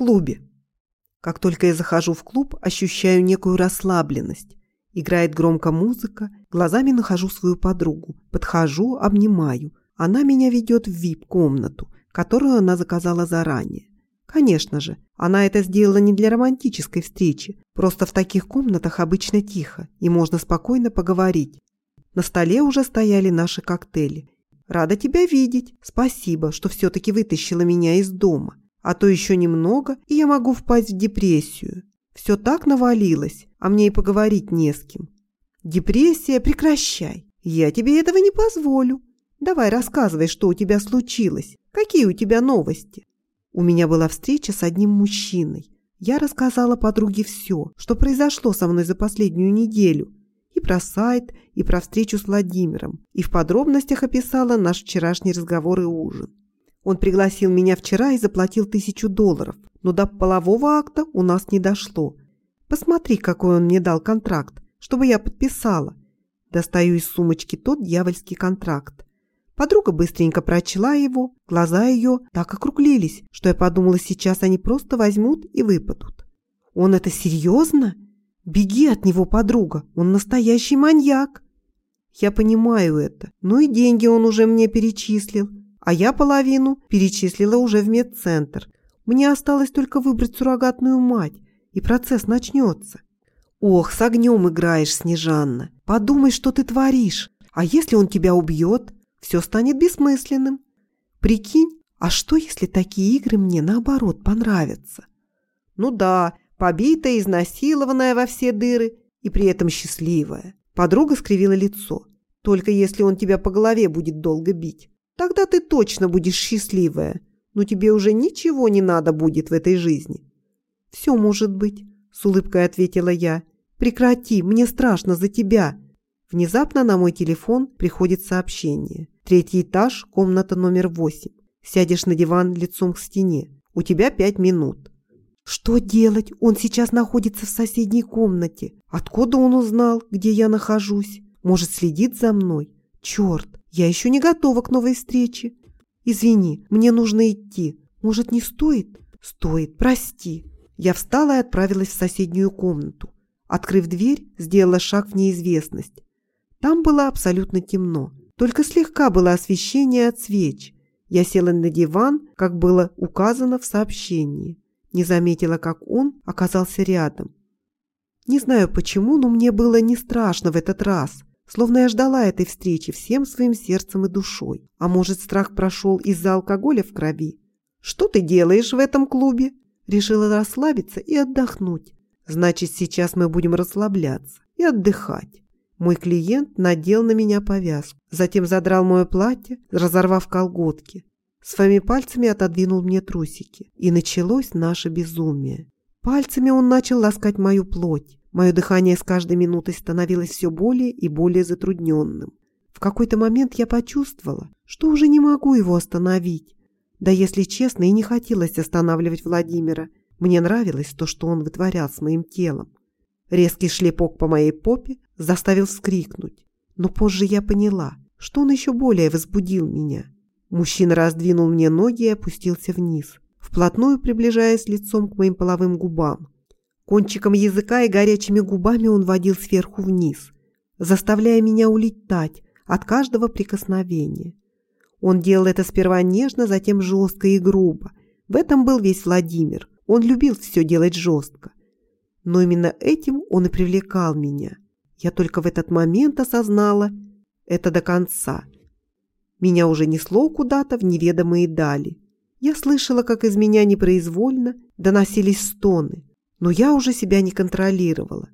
клубе. Как только я захожу в клуб, ощущаю некую расслабленность. Играет громко музыка, глазами нахожу свою подругу, подхожу, обнимаю. Она меня ведет в вип-комнату, которую она заказала заранее. Конечно же, она это сделала не для романтической встречи, просто в таких комнатах обычно тихо, и можно спокойно поговорить. На столе уже стояли наши коктейли. Рада тебя видеть. Спасибо, что все-таки вытащила меня из дома. А то еще немного, и я могу впасть в депрессию. Все так навалилось, а мне и поговорить не с кем. Депрессия, прекращай. Я тебе этого не позволю. Давай рассказывай, что у тебя случилось. Какие у тебя новости? У меня была встреча с одним мужчиной. Я рассказала подруге все, что произошло со мной за последнюю неделю. И про сайт, и про встречу с Владимиром. И в подробностях описала наш вчерашний разговор и ужин. Он пригласил меня вчера и заплатил тысячу долларов, но до полового акта у нас не дошло. Посмотри, какой он мне дал контракт, чтобы я подписала. Достаю из сумочки тот дьявольский контракт. Подруга быстренько прочла его, глаза ее так округлились, что я подумала, сейчас они просто возьмут и выпадут. «Он это серьезно? Беги от него, подруга, он настоящий маньяк!» Я понимаю это, ну и деньги он уже мне перечислил, а я половину перечислила уже в медцентр. Мне осталось только выбрать суррогатную мать, и процесс начнется. Ох, с огнем играешь, Снежанна. Подумай, что ты творишь. А если он тебя убьет, все станет бессмысленным. Прикинь, а что, если такие игры мне, наоборот, понравятся? Ну да, побитая, изнасилованная во все дыры и при этом счастливая. Подруга скривила лицо. Только если он тебя по голове будет долго бить. Тогда ты точно будешь счастливая, но тебе уже ничего не надо будет в этой жизни. Все может быть, с улыбкой ответила я. Прекрати, мне страшно за тебя. Внезапно на мой телефон приходит сообщение. Третий этаж, комната номер восемь. Сядешь на диван лицом к стене. У тебя пять минут. Что делать? Он сейчас находится в соседней комнате. Откуда он узнал, где я нахожусь? Может, следит за мной? Черт, я еще не готова к новой встрече. Извини, мне нужно идти. Может, не стоит? Стоит, прости. Я встала и отправилась в соседнюю комнату. Открыв дверь, сделала шаг в неизвестность. Там было абсолютно темно. Только слегка было освещение от свеч. Я села на диван, как было указано в сообщении. Не заметила, как он оказался рядом. Не знаю почему, но мне было не страшно в этот раз. Словно я ждала этой встречи всем своим сердцем и душой. А может, страх прошел из-за алкоголя в крови? «Что ты делаешь в этом клубе?» Решила расслабиться и отдохнуть. Значит, сейчас мы будем расслабляться и отдыхать. Мой клиент надел на меня повязку, затем задрал мое платье, разорвав колготки. Своими пальцами отодвинул мне трусики. И началось наше безумие. Пальцами он начал ласкать мою плоть. Мое дыхание с каждой минутой становилось все более и более затрудненным. В какой-то момент я почувствовала, что уже не могу его остановить. Да, если честно, и не хотелось останавливать Владимира. Мне нравилось то, что он вытворял с моим телом. Резкий шлепок по моей попе заставил вскрикнуть. Но позже я поняла, что он еще более возбудил меня. Мужчина раздвинул мне ноги и опустился вниз, вплотную приближаясь лицом к моим половым губам. Кончиком языка и горячими губами он водил сверху вниз, заставляя меня улетать от каждого прикосновения. Он делал это сперва нежно, затем жестко и грубо. В этом был весь Владимир. Он любил все делать жестко. Но именно этим он и привлекал меня. Я только в этот момент осознала это до конца. Меня уже несло куда-то в неведомые дали. Я слышала, как из меня непроизвольно доносились стоны – но я уже себя не контролировала.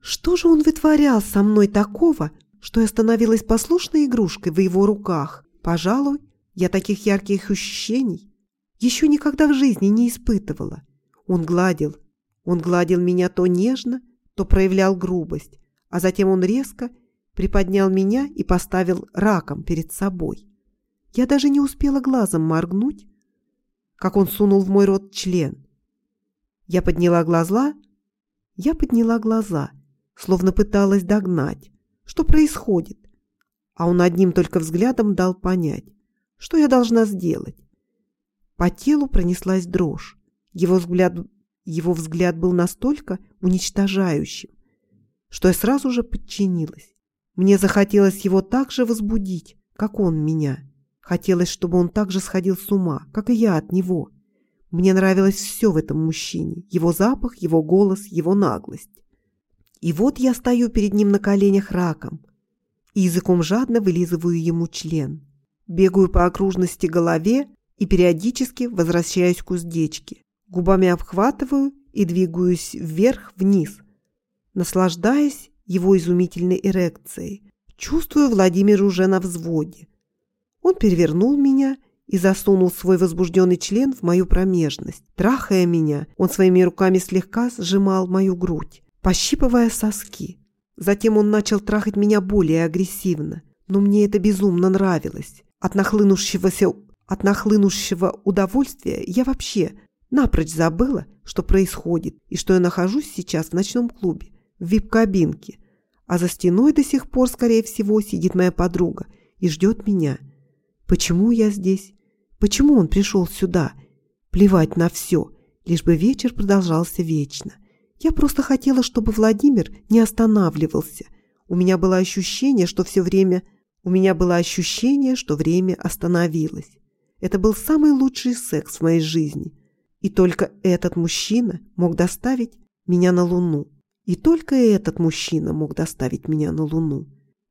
Что же он вытворял со мной такого, что я становилась послушной игрушкой в его руках? Пожалуй, я таких ярких ощущений еще никогда в жизни не испытывала. Он гладил, он гладил меня то нежно, то проявлял грубость, а затем он резко приподнял меня и поставил раком перед собой. Я даже не успела глазом моргнуть, как он сунул в мой рот член. Я подняла глаза, я подняла глаза, словно пыталась догнать, что происходит. А он одним только взглядом дал понять, что я должна сделать. По телу пронеслась дрожь. Его взгляд, его взгляд был настолько уничтожающим, что я сразу же подчинилась. Мне захотелось его так же возбудить, как он меня. Хотелось, чтобы он так же сходил с ума, как и я от него. Мне нравилось все в этом мужчине. Его запах, его голос, его наглость. И вот я стою перед ним на коленях раком и языком жадно вылизываю ему член. Бегаю по окружности голове и периодически возвращаюсь к уздечке. Губами обхватываю и двигаюсь вверх-вниз, наслаждаясь его изумительной эрекцией. Чувствую, Владимир уже на взводе. Он перевернул меня и засунул свой возбужденный член в мою промежность. Трахая меня, он своими руками слегка сжимал мою грудь, пощипывая соски. Затем он начал трахать меня более агрессивно, но мне это безумно нравилось. От нахлынувшегося, от нахлынувшего удовольствия я вообще напрочь забыла, что происходит и что я нахожусь сейчас в ночном клубе, в вип-кабинке, а за стеной до сих пор, скорее всего, сидит моя подруга и ждет меня. Почему я здесь? Почему он пришел сюда? Плевать на все, лишь бы вечер продолжался вечно. Я просто хотела, чтобы Владимир не останавливался. У меня было ощущение, что все время... У меня было ощущение, что время остановилось. Это был самый лучший секс в моей жизни. И только этот мужчина мог доставить меня на Луну. И только этот мужчина мог доставить меня на Луну.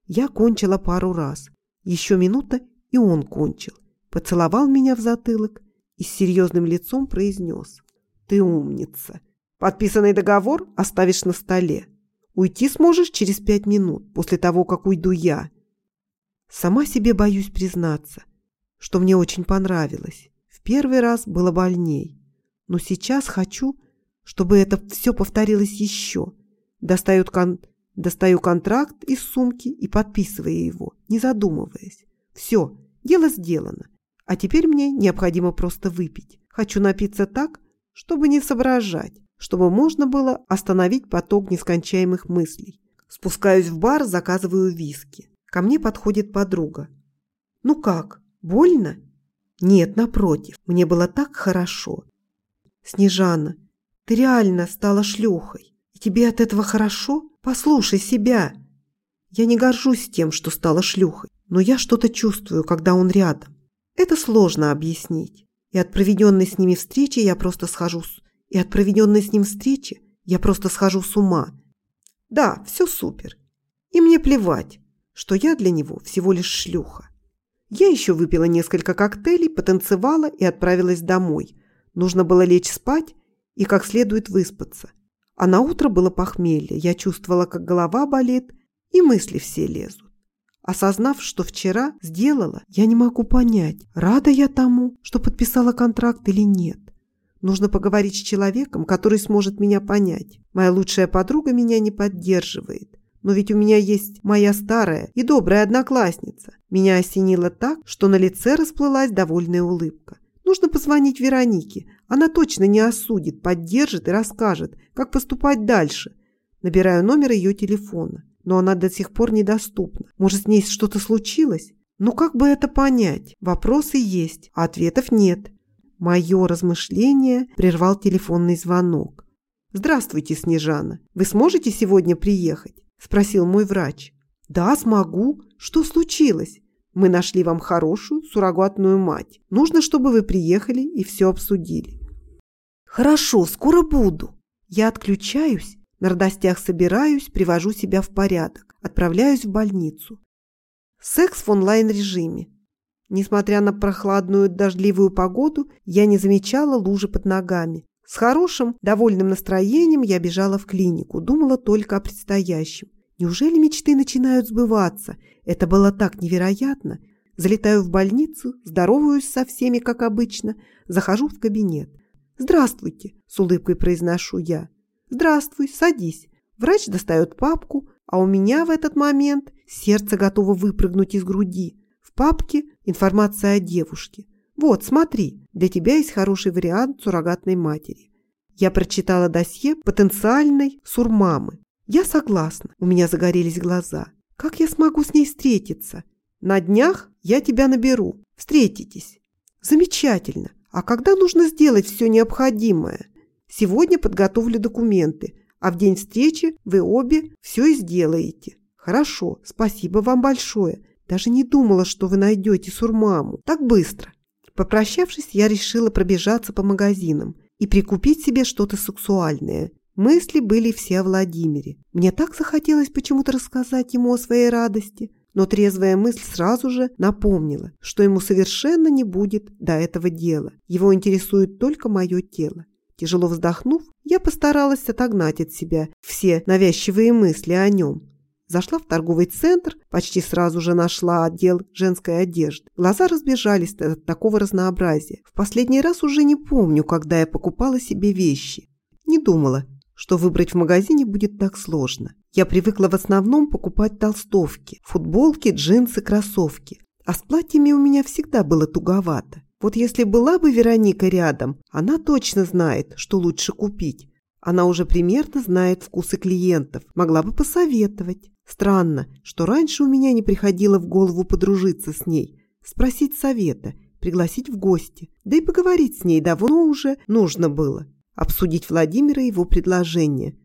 Я кончила пару раз. Еще минута, и он кончил. Поцеловал меня в затылок и с серьезным лицом произнес. «Ты умница. Подписанный договор оставишь на столе. Уйти сможешь через пять минут, после того, как уйду я». Сама себе боюсь признаться, что мне очень понравилось. В первый раз было больней. Но сейчас хочу, чтобы это все повторилось еще – Достаю, кон... Достаю контракт из сумки и подписываю его, не задумываясь. Все, дело сделано. А теперь мне необходимо просто выпить. Хочу напиться так, чтобы не соображать, чтобы можно было остановить поток нескончаемых мыслей. Спускаюсь в бар, заказываю виски. Ко мне подходит подруга. «Ну как, больно?» «Нет, напротив, мне было так хорошо». «Снежана, ты реально стала шлюхой. И тебе от этого хорошо? Послушай себя. Я не горжусь тем, что стала шлюхой, но я что-то чувствую, когда он рядом. Это сложно объяснить. И от проведенной с ними встречи я просто схожу с... И от проведенной с ним встречи я просто схожу с ума. Да, все супер. И мне плевать, что я для него всего лишь шлюха. Я еще выпила несколько коктейлей, потанцевала и отправилась домой. Нужно было лечь спать и как следует выспаться. А на утро было похмелье. Я чувствовала, как голова болит, и мысли все лезут. Осознав, что вчера сделала, я не могу понять, рада я тому, что подписала контракт или нет. Нужно поговорить с человеком, который сможет меня понять. Моя лучшая подруга меня не поддерживает. Но ведь у меня есть моя старая и добрая одноклассница. Меня осенило так, что на лице расплылась довольная улыбка. Нужно позвонить Веронике. Она точно не осудит, поддержит и расскажет, как поступать дальше. Набираю номер ее телефона, но она до сих пор недоступна. Может, с ней что-то случилось? Ну как бы это понять? Вопросы есть, а ответов нет. Мое размышление прервал телефонный звонок. «Здравствуйте, Снежана. Вы сможете сегодня приехать?» – спросил мой врач. «Да, смогу. Что случилось?» Мы нашли вам хорошую суррогатную мать. Нужно, чтобы вы приехали и все обсудили». «Хорошо, скоро буду». Я отключаюсь, на радостях собираюсь, привожу себя в порядок, отправляюсь в больницу. Секс в онлайн-режиме. Несмотря на прохладную дождливую погоду, я не замечала лужи под ногами. С хорошим, довольным настроением я бежала в клинику, думала только о предстоящем. Неужели мечты начинают сбываться? Это было так невероятно. Залетаю в больницу, здороваюсь со всеми, как обычно, захожу в кабинет. «Здравствуйте», – с улыбкой произношу я. «Здравствуй, садись». Врач достает папку, а у меня в этот момент сердце готово выпрыгнуть из груди. В папке информация о девушке. «Вот, смотри, для тебя есть хороший вариант суррогатной матери». Я прочитала досье потенциальной сурмамы. Я согласна. У меня загорелись глаза. Как я смогу с ней встретиться? На днях я тебя наберу. Встретитесь. Замечательно. А когда нужно сделать все необходимое? Сегодня подготовлю документы, а в день встречи вы обе все и сделаете. Хорошо, спасибо вам большое. Даже не думала, что вы найдете сурмаму. Так быстро. Попрощавшись, я решила пробежаться по магазинам и прикупить себе что-то сексуальное. Мысли были все о Владимире. Мне так захотелось почему-то рассказать ему о своей радости, но трезвая мысль сразу же напомнила, что ему совершенно не будет до этого дела. Его интересует только мое тело. Тяжело вздохнув, я постаралась отогнать от себя все навязчивые мысли о нем. Зашла в торговый центр, почти сразу же нашла отдел женской одежды. Глаза разбежались от такого разнообразия. В последний раз уже не помню, когда я покупала себе вещи. Не думала, что выбрать в магазине будет так сложно. Я привыкла в основном покупать толстовки, футболки, джинсы, кроссовки. А с платьями у меня всегда было туговато. Вот если была бы Вероника рядом, она точно знает, что лучше купить. Она уже примерно знает вкусы клиентов, могла бы посоветовать. Странно, что раньше у меня не приходило в голову подружиться с ней, спросить совета, пригласить в гости. Да и поговорить с ней давно уже нужно было. Обсудить Владимира его предложение.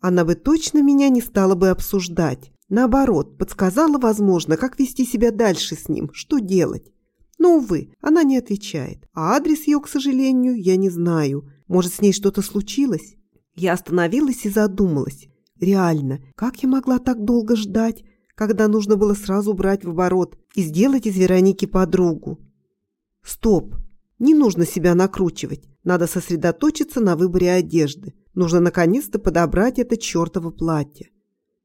Она бы точно меня не стала бы обсуждать. Наоборот, подсказала, возможно, как вести себя дальше с ним, что делать. Но, увы, она не отвечает. А адрес ее, к сожалению, я не знаю. Может, с ней что-то случилось? Я остановилась и задумалась. Реально, как я могла так долго ждать, когда нужно было сразу брать в оборот и сделать из Вероники подругу? Стоп! Не нужно себя накручивать. Надо сосредоточиться на выборе одежды. Нужно наконец-то подобрать это чертово платье.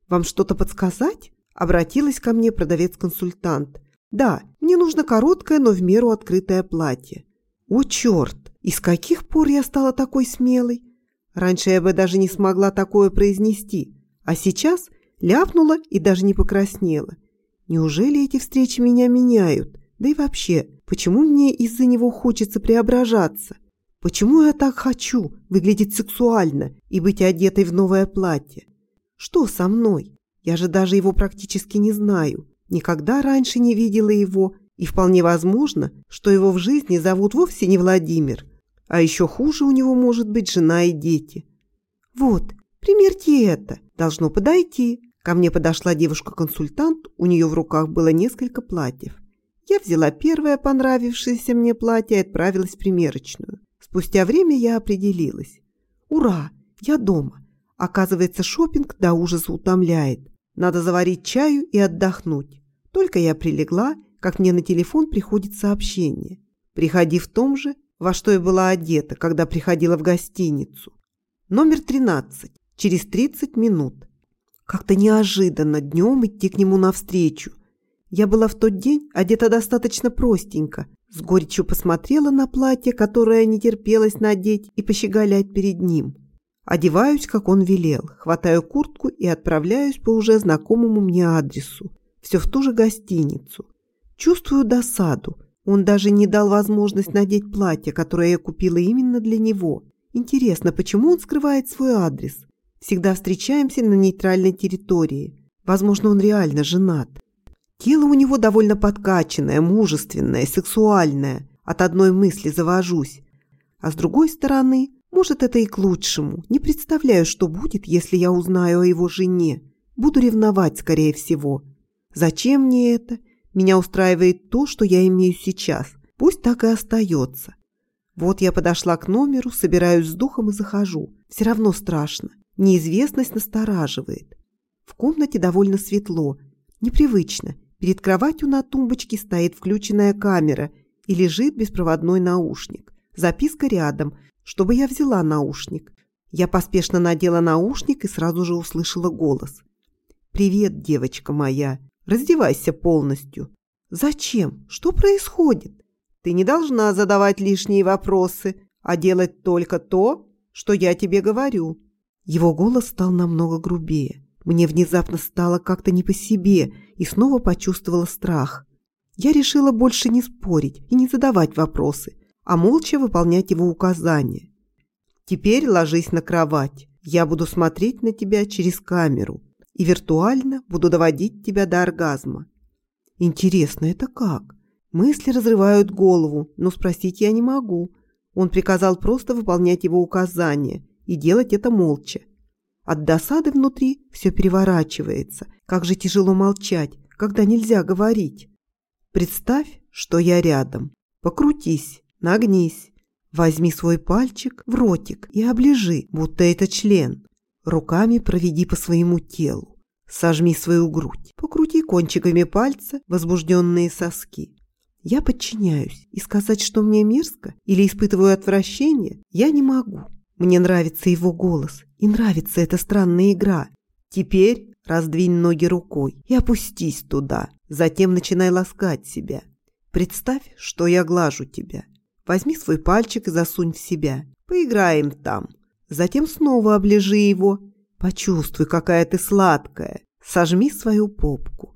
«Вам что-то подсказать?» Обратилась ко мне продавец-консультант. «Да, мне нужно короткое, но в меру открытое платье». «О, черт! И с каких пор я стала такой смелой? Раньше я бы даже не смогла такое произнести, а сейчас ляпнула и даже не покраснела. Неужели эти встречи меня меняют? Да и вообще, почему мне из-за него хочется преображаться? Почему я так хочу выглядеть сексуально и быть одетой в новое платье? Что со мной? Я же даже его практически не знаю. Никогда раньше не видела его, и вполне возможно, что его в жизни зовут вовсе не Владимир, а еще хуже у него может быть жена и дети. Вот, примерьте это, должно подойти. Ко мне подошла девушка-консультант, у нее в руках было несколько платьев. Я взяла первое понравившееся мне платье и отправилась в примерочную. Спустя время я определилась. Ура, я дома. Оказывается, шопинг до ужаса утомляет. Надо заварить чаю и отдохнуть. Только я прилегла, как мне на телефон приходит сообщение. Приходи в том же, во что я была одета, когда приходила в гостиницу. Номер 13. Через 30 минут. Как-то неожиданно днем идти к нему навстречу. Я была в тот день одета достаточно простенько. С горечью посмотрела на платье, которое не терпелось надеть и пощеголять перед ним. Одеваюсь, как он велел, хватаю куртку и отправляюсь по уже знакомому мне адресу. Все в ту же гостиницу. Чувствую досаду. Он даже не дал возможность надеть платье, которое я купила именно для него. Интересно, почему он скрывает свой адрес? Всегда встречаемся на нейтральной территории. Возможно, он реально женат. Тело у него довольно подкачанное, мужественное, сексуальное. От одной мысли завожусь. А с другой стороны, может, это и к лучшему. Не представляю, что будет, если я узнаю о его жене. Буду ревновать, скорее всего. Зачем мне это? Меня устраивает то, что я имею сейчас. Пусть так и остается. Вот я подошла к номеру, собираюсь с духом и захожу. Все равно страшно. Неизвестность настораживает. В комнате довольно светло. Непривычно. Перед кроватью на тумбочке стоит включенная камера и лежит беспроводной наушник. Записка рядом, чтобы я взяла наушник. Я поспешно надела наушник и сразу же услышала голос. «Привет, девочка моя. Раздевайся полностью. Зачем? Что происходит? Ты не должна задавать лишние вопросы, а делать только то, что я тебе говорю. Его голос стал намного грубее. Мне внезапно стало как-то не по себе и снова почувствовала страх. Я решила больше не спорить и не задавать вопросы, а молча выполнять его указания. Теперь ложись на кровать. Я буду смотреть на тебя через камеру и виртуально буду доводить тебя до оргазма. Интересно, это как? Мысли разрывают голову, но спросить я не могу. Он приказал просто выполнять его указания и делать это молча. От досады внутри все переворачивается. Как же тяжело молчать, когда нельзя говорить. Представь, что я рядом. Покрутись, нагнись. Возьми свой пальчик в ротик и оближи, будто это член. Руками проведи по своему телу. Сожми свою грудь. Покрути кончиками пальца возбужденные соски. Я подчиняюсь, и сказать, что мне мерзко или испытываю отвращение, я не могу. Мне нравится его голос, и нравится эта странная игра. Теперь раздвинь ноги рукой и опустись туда. Затем начинай ласкать себя. Представь, что я глажу тебя. Возьми свой пальчик и засунь в себя. Поиграем там. Затем снова оближи его. Почувствуй, какая ты сладкая. Сожми свою попку.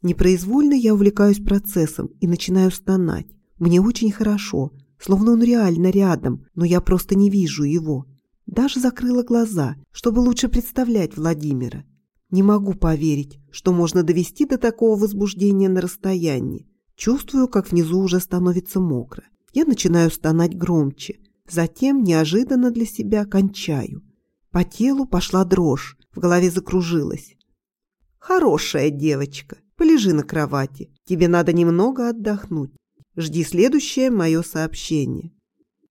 Непроизвольно я увлекаюсь процессом и начинаю стонать. Мне очень хорошо, словно он реально рядом, но я просто не вижу его. Даже закрыла глаза, чтобы лучше представлять Владимира. Не могу поверить, что можно довести до такого возбуждения на расстоянии. Чувствую, как внизу уже становится мокро. Я начинаю стонать громче. Затем, неожиданно для себя, кончаю. По телу пошла дрожь, в голове закружилась. «Хорошая девочка, полежи на кровати. Тебе надо немного отдохнуть. Жди следующее мое сообщение».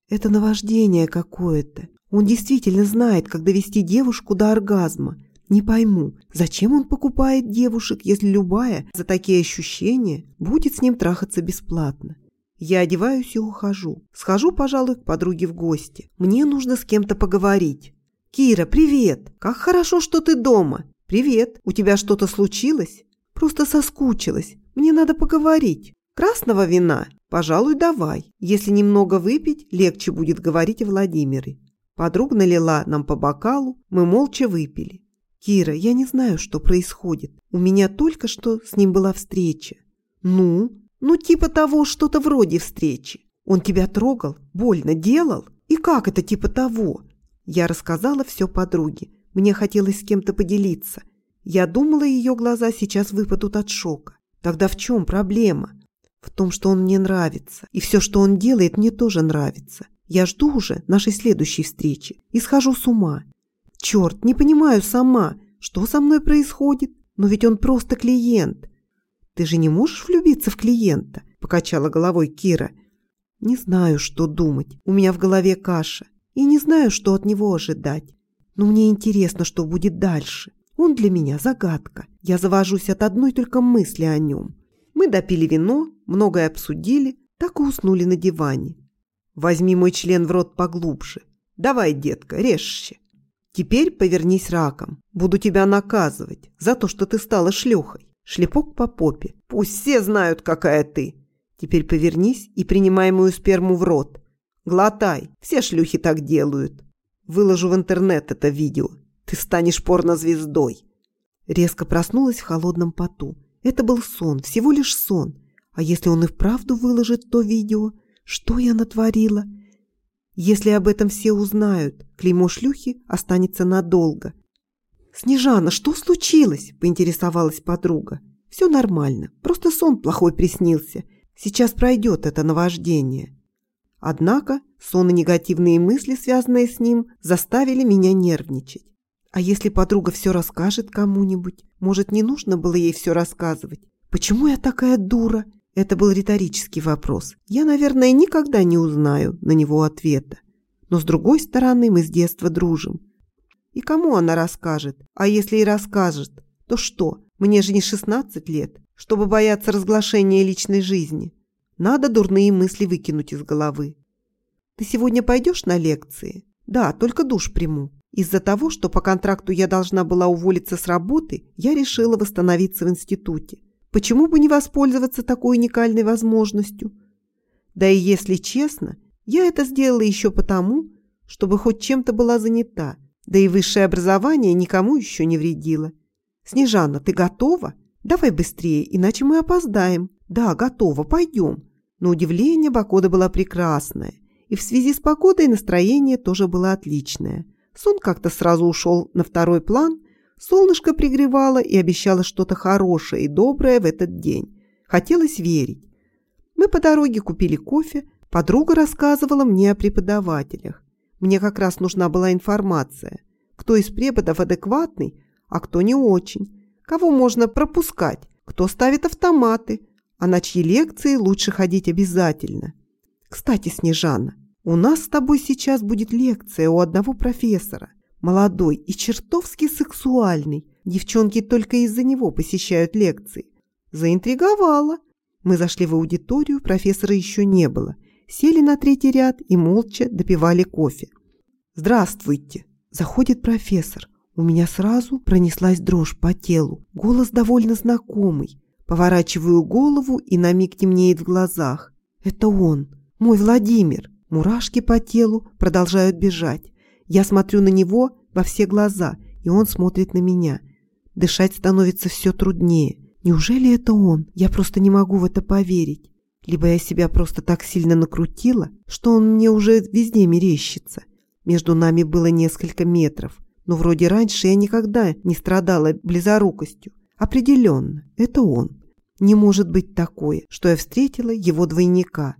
Это наваждение какое-то. Он действительно знает, как довести девушку до оргазма. Не пойму, зачем он покупает девушек, если любая за такие ощущения будет с ним трахаться бесплатно. Я одеваюсь и ухожу. Схожу, пожалуй, к подруге в гости. Мне нужно с кем-то поговорить. «Кира, привет! Как хорошо, что ты дома!» «Привет! У тебя что-то случилось?» «Просто соскучилась. Мне надо поговорить. Красного вина? Пожалуй, давай. Если немного выпить, легче будет говорить о Владимире». Подруга налила нам по бокалу, мы молча выпили. «Кира, я не знаю, что происходит. У меня только что с ним была встреча». «Ну?» «Ну, типа того, что-то вроде встречи. Он тебя трогал? Больно делал? И как это типа того?» Я рассказала все подруге. Мне хотелось с кем-то поделиться. Я думала, ее глаза сейчас выпадут от шока. Тогда в чем проблема? В том, что он мне нравится. И все, что он делает, мне тоже нравится. Я жду уже нашей следующей встречи и схожу с ума. Черт, не понимаю сама, что со мной происходит. Но ведь он просто клиент. Ты же не можешь влюбиться в клиента, покачала головой Кира. Не знаю, что думать. У меня в голове каша. И не знаю, что от него ожидать. Но мне интересно, что будет дальше. Он для меня загадка. Я завожусь от одной только мысли о нем. Мы допили вино, многое обсудили, так и уснули на диване. Возьми мой член в рот поглубже. Давай, детка, режься. Теперь повернись раком. Буду тебя наказывать за то, что ты стала шлюхой. Шлепок по попе. Пусть все знают, какая ты. Теперь повернись и принимай мою сперму в рот. Глотай. Все шлюхи так делают. Выложу в интернет это видео. Ты станешь порнозвездой. Резко проснулась в холодном поту. Это был сон, всего лишь сон. А если он и вправду выложит то видео? Что я натворила? Если об этом все узнают, клеймо шлюхи останется надолго. «Снежана, что случилось?» – поинтересовалась подруга. «Все нормально, просто сон плохой приснился. Сейчас пройдет это наваждение». Однако сон и негативные мысли, связанные с ним, заставили меня нервничать. А если подруга все расскажет кому-нибудь? Может, не нужно было ей все рассказывать? Почему я такая дура? Это был риторический вопрос. Я, наверное, никогда не узнаю на него ответа. Но с другой стороны, мы с детства дружим. И кому она расскажет? А если и расскажет, то что? Мне же не 16 лет, чтобы бояться разглашения личной жизни. Надо дурные мысли выкинуть из головы. Ты сегодня пойдешь на лекции? Да, только душ приму. Из-за того, что по контракту я должна была уволиться с работы, я решила восстановиться в институте. Почему бы не воспользоваться такой уникальной возможностью? Да и если честно, я это сделала еще потому, чтобы хоть чем-то была занята, да и высшее образование никому еще не вредило. «Снежана, ты готова? Давай быстрее, иначе мы опоздаем». «Да, готова, пойдем». На удивление погода была прекрасная, и в связи с погодой настроение тоже было отличное. Сон как-то сразу ушел на второй план, Солнышко пригревало и обещало что-то хорошее и доброе в этот день. Хотелось верить. Мы по дороге купили кофе, Подруга рассказывала мне о преподавателях. Мне как раз нужна была информация. Кто из преподов адекватный, а кто не очень. Кого можно пропускать, кто ставит автоматы, а на чьи лекции лучше ходить обязательно. Кстати, Снежана, у нас с тобой сейчас будет лекция у одного профессора. Молодой и чертовски сексуальный. Девчонки только из-за него посещают лекции. Заинтриговала. Мы зашли в аудиторию, профессора еще не было. Сели на третий ряд и молча допивали кофе. «Здравствуйте!» Заходит профессор. У меня сразу пронеслась дрожь по телу. Голос довольно знакомый. Поворачиваю голову и на миг темнеет в глазах. Это он, мой Владимир. Мурашки по телу продолжают бежать. Я смотрю на него во все глаза, и он смотрит на меня. Дышать становится все труднее. Неужели это он? Я просто не могу в это поверить. Либо я себя просто так сильно накрутила, что он мне уже везде мерещится. Между нами было несколько метров, но вроде раньше я никогда не страдала близорукостью. Определенно, это он. Не может быть такое, что я встретила его двойника.